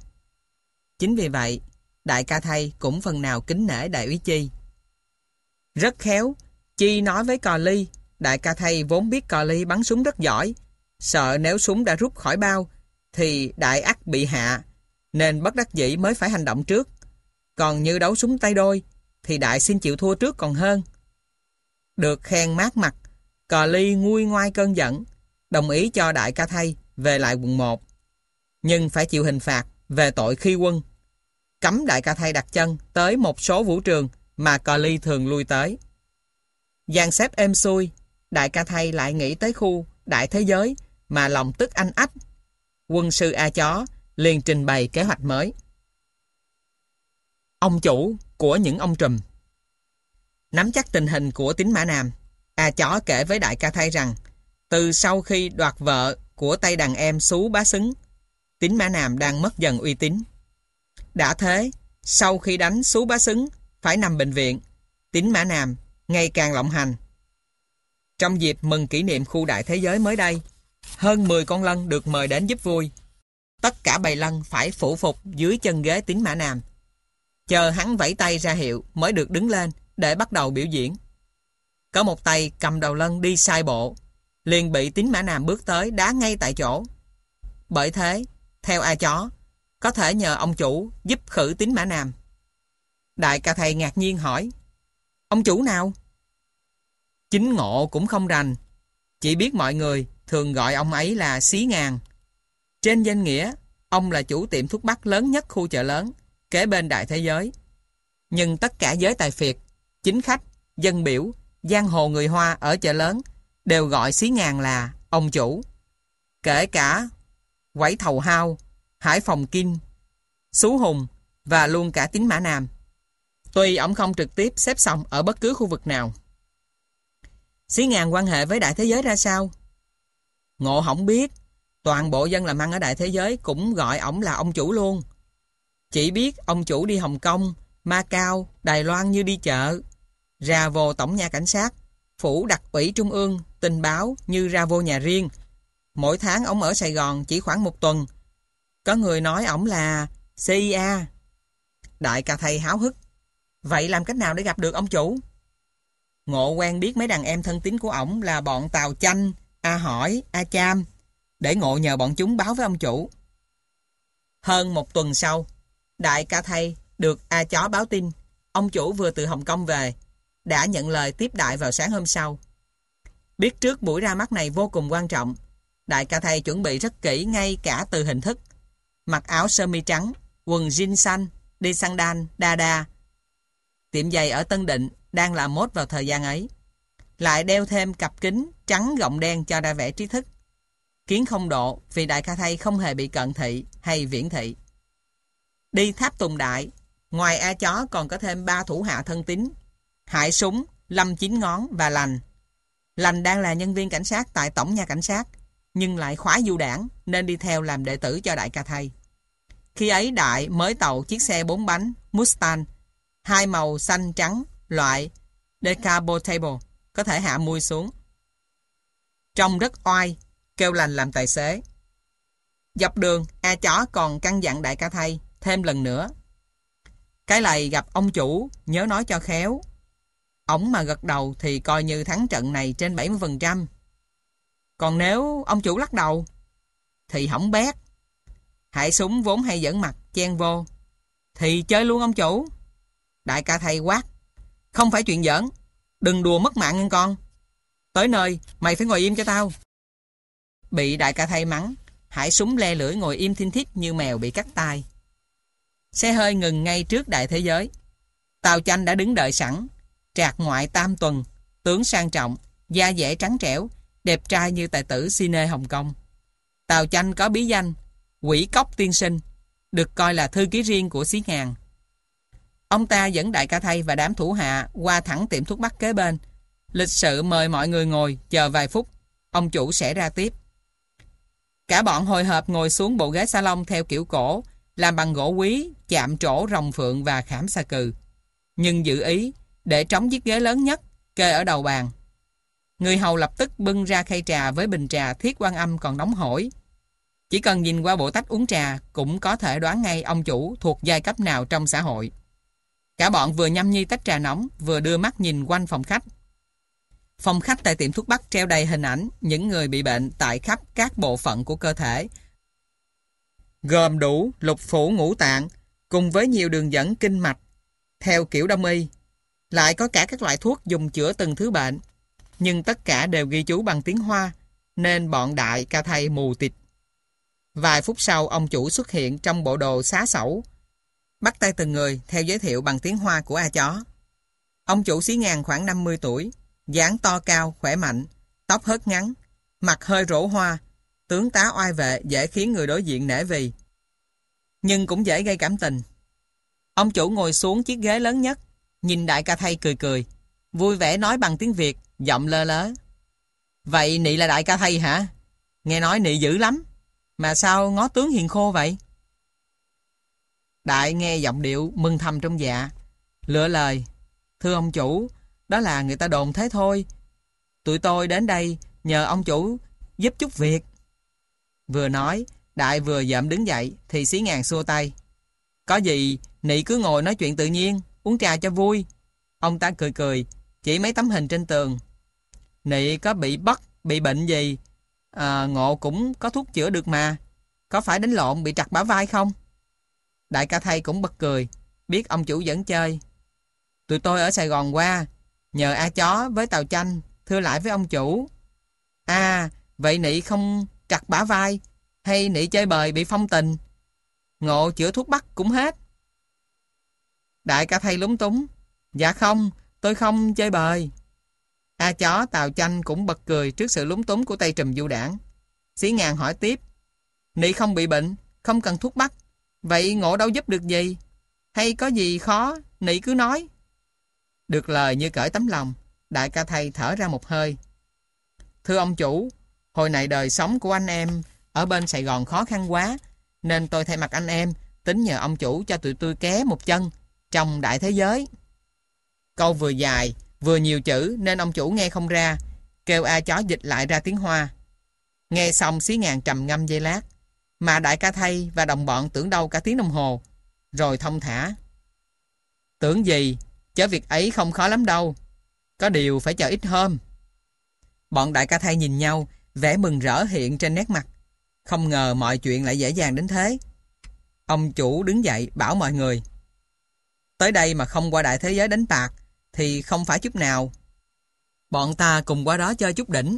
Chính vì vậy, đại ca thay cũng phần nào kính nể đại úy Chi. Rất khéo, Chi nói với Cò Ly, đại ca thay vốn biết Cò Ly bắn súng rất giỏi, sợ nếu súng đã rút khỏi bao, thì đại ác bị hạ, nên bất đắc dĩ mới phải hành động trước. Còn như đấu súng tay đôi, thì đại xin chịu thua trước còn hơn. Được khen mát mặt, Cò Ly nguôi ngoai cơn giận, đồng ý cho đại ca thay về lại quận 1. Nhưng phải chịu hình phạt về tội khi quân cấm đại ca thay đặt chân tới một số vũ trường mà cờ ly thường lui tới. Giang xếp êm xuôi, đại ca thay lại nghĩ tới khu đại thế giới mà lòng tức anh ách. Quân sư A Chó liền trình bày kế hoạch mới. Ông chủ của những ông trùm Nắm chắc tình hình của tín Mã Nam, A Chó kể với đại ca thay rằng từ sau khi đoạt vợ của tay đàn em Xú Bá Xứng, tính Mã Nam đang mất dần uy tín. Đã thế, sau khi đánh Sú Bá Xứng, phải nằm bệnh viện, tính Mã Nam ngày càng lộng hành. Trong dịp mừng kỷ niệm khu đại thế giới mới đây, hơn 10 con lân được mời đến giúp vui. Tất cả bầy lân phải phủ phục dưới chân ghế tính Mã Nam. Chờ hắn vẫy tay ra hiệu mới được đứng lên để bắt đầu biểu diễn. Có một tay cầm đầu lân đi sai bộ, liền bị tính Mã Nam bước tới đá ngay tại chỗ. Bởi thế, theo A Chó, có thể nhờ ông chủ giúp khử tính mã nam. Đại ca thầy ngạc nhiên hỏi, ông chủ nào? Chính ngộ cũng không rành, chỉ biết mọi người thường gọi ông ấy là xí ngàn. Trên danh nghĩa, ông là chủ tiệm thuốc bắc lớn nhất khu chợ lớn, kế bên đại thế giới. Nhưng tất cả giới tài phiệt, chính khách, dân biểu, giang hồ người Hoa ở chợ lớn đều gọi xí ngàn là ông chủ. Kể cả quẩy thầu hao, Hải Phòng Kim, Sú Hùng và luôn cả Tín Mã Nam. Tuy ông không trực tiếp xếp xong ở bất cứ khu vực nào. Xí ngàn quan hệ với đại thế giới ra sao? Ngộ không biết, toàn bộ dân làm ăn ở đại thế giới cũng gọi ổng là ông chủ luôn. Chỉ biết ông chủ đi Hồng Kông, Macau, Đài Loan như đi chợ. Ra vô tổng nhà cảnh sát, phủ đặc ủy trung ương, tình báo như ra vô nhà riêng. Mỗi tháng ông ở Sài Gòn chỉ khoảng một tuần có người nói ổng là CIA. Đại ca thầy háo hức. Vậy làm cách nào để gặp được ông chủ? Ngộ quen biết mấy đàn em thân tín của ổng là bọn Tàu Chanh, A hỏi, A cham, để ngộ nhờ bọn chúng báo với ông chủ. Hơn một tuần sau, Đại ca thầy được A chó báo tin, ông chủ vừa từ Hồng Kông về, đã nhận lời tiếp đại vào sáng hôm sau. Biết trước buổi ra mắt này vô cùng quan trọng, Đại ca thầy chuẩn bị rất kỹ ngay cả từ hình thức. Mặc áo sơ mi trắng, quần jean xanh, đi xăng đan, đa đa. Tiệm giày ở Tân Định đang là mốt vào thời gian ấy. Lại đeo thêm cặp kính trắng gọng đen cho ra vẻ trí thức. Kiến không độ vì đại ca thay không hề bị cận thị hay viễn thị. Đi tháp tùng đại, ngoài A chó còn có thêm ba thủ hạ thân tín. Hải súng, Lâm Chín Ngón và Lành. Lành đang là nhân viên cảnh sát tại Tổng nhà cảnh sát nhưng lại khóa du đảng nên đi theo làm đệ tử cho đại ca thầy. Khi ấy đại mới tàu chiếc xe bốn bánh Mustang, hai màu xanh trắng, loại Decapotable, có thể hạ mui xuống. Trông rất oai, kêu lành làm tài xế. Dọc đường, A chó còn căn dặn đại ca thầy thêm lần nữa. Cái này gặp ông chủ, nhớ nói cho khéo. Ông mà gật đầu thì coi như thắng trận này trên 70%. Còn nếu ông chủ lắc đầu, thì hỏng bét. hải súng vốn hay dẫn mặt, chen vô. Thì chơi luôn ông chủ. Đại ca thầy quát. Không phải chuyện giỡn. Đừng đùa mất mạng nghe con. Tới nơi, mày phải ngồi im cho tao. Bị đại ca thầy mắng, Hải súng le lưỡi ngồi im thiên thiết như mèo bị cắt tai. Xe hơi ngừng ngay trước đại thế giới. Tàu chanh đã đứng đợi sẵn. Trạc ngoại tam tuần, tướng sang trọng, da dẻ trắng trẻo, đẹp trai như tài tử Cine Hồng Kông. Tào Chanh có bí danh Quỷ Cốc Tiên Sinh, được coi là thư ký riêng của Xí Ngàn. Ông ta dẫn đại ca thay và đám thủ hạ qua thẳng tiệm thuốc bắc kế bên. Lịch sự mời mọi người ngồi, chờ vài phút, ông chủ sẽ ra tiếp. Cả bọn hồi hộp ngồi xuống bộ ghế salon theo kiểu cổ, làm bằng gỗ quý, chạm trổ rồng phượng và khảm sa cừ. Nhưng giữ ý, để trống chiếc ghế lớn nhất, kê ở đầu bàn. Người hầu lập tức bưng ra khay trà với bình trà thiết quan âm còn nóng hổi. Chỉ cần nhìn qua bộ tách uống trà cũng có thể đoán ngay ông chủ thuộc giai cấp nào trong xã hội. Cả bọn vừa nhâm nhi tách trà nóng, vừa đưa mắt nhìn quanh phòng khách. Phòng khách tại tiệm thuốc bắc treo đầy hình ảnh những người bị bệnh tại khắp các bộ phận của cơ thể. Gồm đủ lục phủ ngũ tạng, cùng với nhiều đường dẫn kinh mạch, theo kiểu đông y. Lại có cả các loại thuốc dùng chữa từng thứ bệnh nhưng tất cả đều ghi chú bằng tiếng Hoa, nên bọn đại ca thầy mù tịt. Vài phút sau, ông chủ xuất hiện trong bộ đồ xá sẩu, bắt tay từng người theo giới thiệu bằng tiếng Hoa của A Chó. Ông chủ xí ngàn khoảng 50 tuổi, dáng to cao, khỏe mạnh, tóc hớt ngắn, mặt hơi rổ hoa, tướng tá oai vệ dễ khiến người đối diện nể vì. Nhưng cũng dễ gây cảm tình. Ông chủ ngồi xuống chiếc ghế lớn nhất, nhìn đại ca thầy cười cười, vui vẻ nói bằng tiếng Việt, Giọng lơ lớ. Vậy nị là đại ca thầy hả? Nghe nói nị dữ lắm. Mà sao ngó tướng hiền khô vậy? Đại nghe giọng điệu mừng thầm trong dạ. Lựa lời. Thưa ông chủ, đó là người ta đồn thế thôi. Tụi tôi đến đây nhờ ông chủ giúp chút việc. Vừa nói, đại vừa dậm đứng dậy thì xí ngàn xua tay. Có gì, nị cứ ngồi nói chuyện tự nhiên, uống trà cho vui. Ông ta cười cười, chỉ mấy tấm hình trên tường. Nị có bị bắt, bị bệnh gì? À, ngộ cũng có thuốc chữa được mà. Có phải đánh lộn bị trặc bả vai không? Đại ca thầy cũng bật cười, biết ông chủ vẫn chơi. Tụi tôi ở Sài Gòn qua, nhờ A chó với tàu chanh, thưa lại với ông chủ. À, vậy nị không trặc bả vai, hay nị chơi bời bị phong tình? Ngộ chữa thuốc bắc cũng hết. Đại ca thầy lúng túng. Dạ không, tôi không chơi bời. A chó Tào Chanh cũng bật cười trước sự lúng túng của tay trùm du đảng. Sĩ ngàn hỏi tiếp. Nị không bị bệnh, không cần thuốc bắc. Vậy ngộ đâu giúp được gì? Hay có gì khó, nị cứ nói. Được lời như cởi tấm lòng, đại ca thầy thở ra một hơi. Thưa ông chủ, hồi này đời sống của anh em ở bên Sài Gòn khó khăn quá, nên tôi thay mặt anh em tính nhờ ông chủ cho tụi tôi ké một chân trong đại thế giới. Câu vừa dài, Vừa nhiều chữ nên ông chủ nghe không ra, kêu A chó dịch lại ra tiếng Hoa. Nghe xong xí ngàn trầm ngâm dây lát, mà đại ca thay và đồng bọn tưởng đâu cả tiếng đồng hồ, rồi thông thả. Tưởng gì, chớ việc ấy không khó lắm đâu, có điều phải chờ ít hôm. Bọn đại ca thay nhìn nhau, Vẻ mừng rỡ hiện trên nét mặt. Không ngờ mọi chuyện lại dễ dàng đến thế. Ông chủ đứng dậy bảo mọi người. Tới đây mà không qua đại thế giới đánh bạc thì không phải chút nào. Bọn ta cùng qua đó chơi chút đỉnh.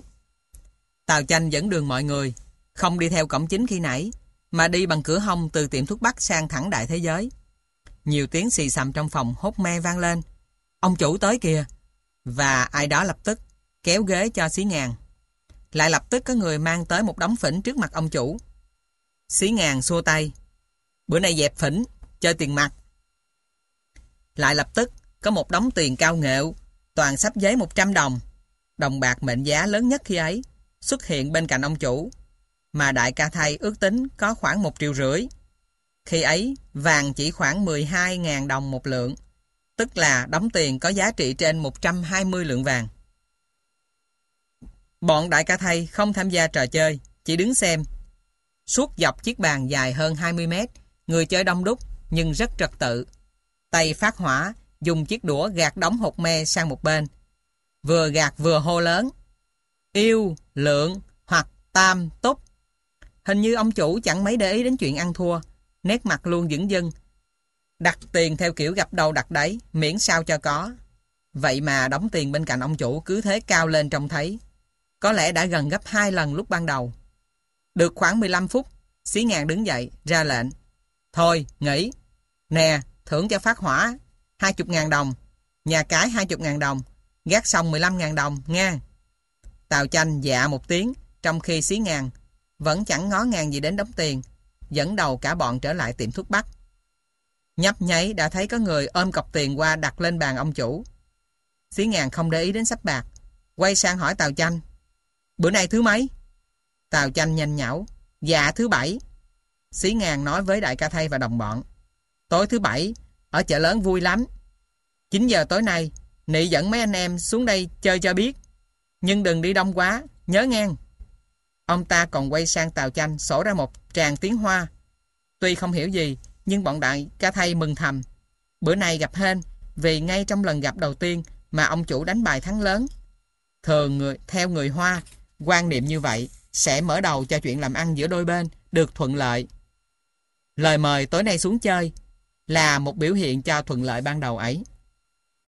Tào Chanh dẫn đường mọi người, không đi theo cổng chính khi nãy, mà đi bằng cửa hông từ tiệm thuốc bắc sang thẳng đại thế giới. Nhiều tiếng xì xầm trong phòng hốt me vang lên. Ông chủ tới kìa. Và ai đó lập tức kéo ghế cho xí ngàn. Lại lập tức có người mang tới một đống phỉnh trước mặt ông chủ. Xí ngàn xua tay. Bữa nay dẹp phỉnh, chơi tiền mặt. Lại lập tức có một đống tiền cao nghệu, toàn sắp giấy 100 đồng. Đồng bạc mệnh giá lớn nhất khi ấy xuất hiện bên cạnh ông chủ, mà đại ca thay ước tính có khoảng 1 triệu rưỡi. Khi ấy, vàng chỉ khoảng 12.000 đồng một lượng, tức là đóng tiền có giá trị trên 120 lượng vàng. Bọn đại ca thay không tham gia trò chơi, chỉ đứng xem. Suốt dọc chiếc bàn dài hơn 20 mét, người chơi đông đúc nhưng rất trật tự. Tay phát hỏa, dùng chiếc đũa gạt đóng hột me sang một bên. Vừa gạt vừa hô lớn. Yêu, lượng, hoặc tam, túc. Hình như ông chủ chẳng mấy để ý đến chuyện ăn thua. Nét mặt luôn dững dưng. Đặt tiền theo kiểu gặp đầu đặt đấy, miễn sao cho có. Vậy mà đóng tiền bên cạnh ông chủ cứ thế cao lên trông thấy. Có lẽ đã gần gấp hai lần lúc ban đầu. Được khoảng 15 phút, xí ngàn đứng dậy, ra lệnh. Thôi, nghỉ. Nè, thưởng cho phát hỏa, 20.000 đồng. Nhà cái 20.000 đồng. Gác xong 15.000 đồng, nha. Tào chanh dạ một tiếng, trong khi xí ngàn, vẫn chẳng ngó ngàng gì đến đóng tiền, dẫn đầu cả bọn trở lại tiệm thuốc bắc. Nhấp nháy đã thấy có người ôm cọc tiền qua đặt lên bàn ông chủ. Xí ngàn không để ý đến sắp bạc, quay sang hỏi Tào Chanh. Bữa nay thứ mấy? Tào Chanh nhanh nhảu. Dạ thứ bảy. Xí ngàn nói với đại ca thay và đồng bọn. Tối thứ bảy, ở chợ lớn vui lắm. 9 giờ tối nay, Nị dẫn mấy anh em xuống đây chơi cho biết. Nhưng đừng đi đông quá, nhớ ngang. Ông ta còn quay sang Tào Chanh sổ ra một tràng tiếng hoa. Tuy không hiểu gì, nhưng bọn đại ca thay mừng thầm. Bữa nay gặp hên, vì ngay trong lần gặp đầu tiên mà ông chủ đánh bài thắng lớn. Thường người, theo người Hoa, quan niệm như vậy sẽ mở đầu cho chuyện làm ăn giữa đôi bên được thuận lợi. Lời mời tối nay xuống chơi là một biểu hiện cho thuận lợi ban đầu ấy.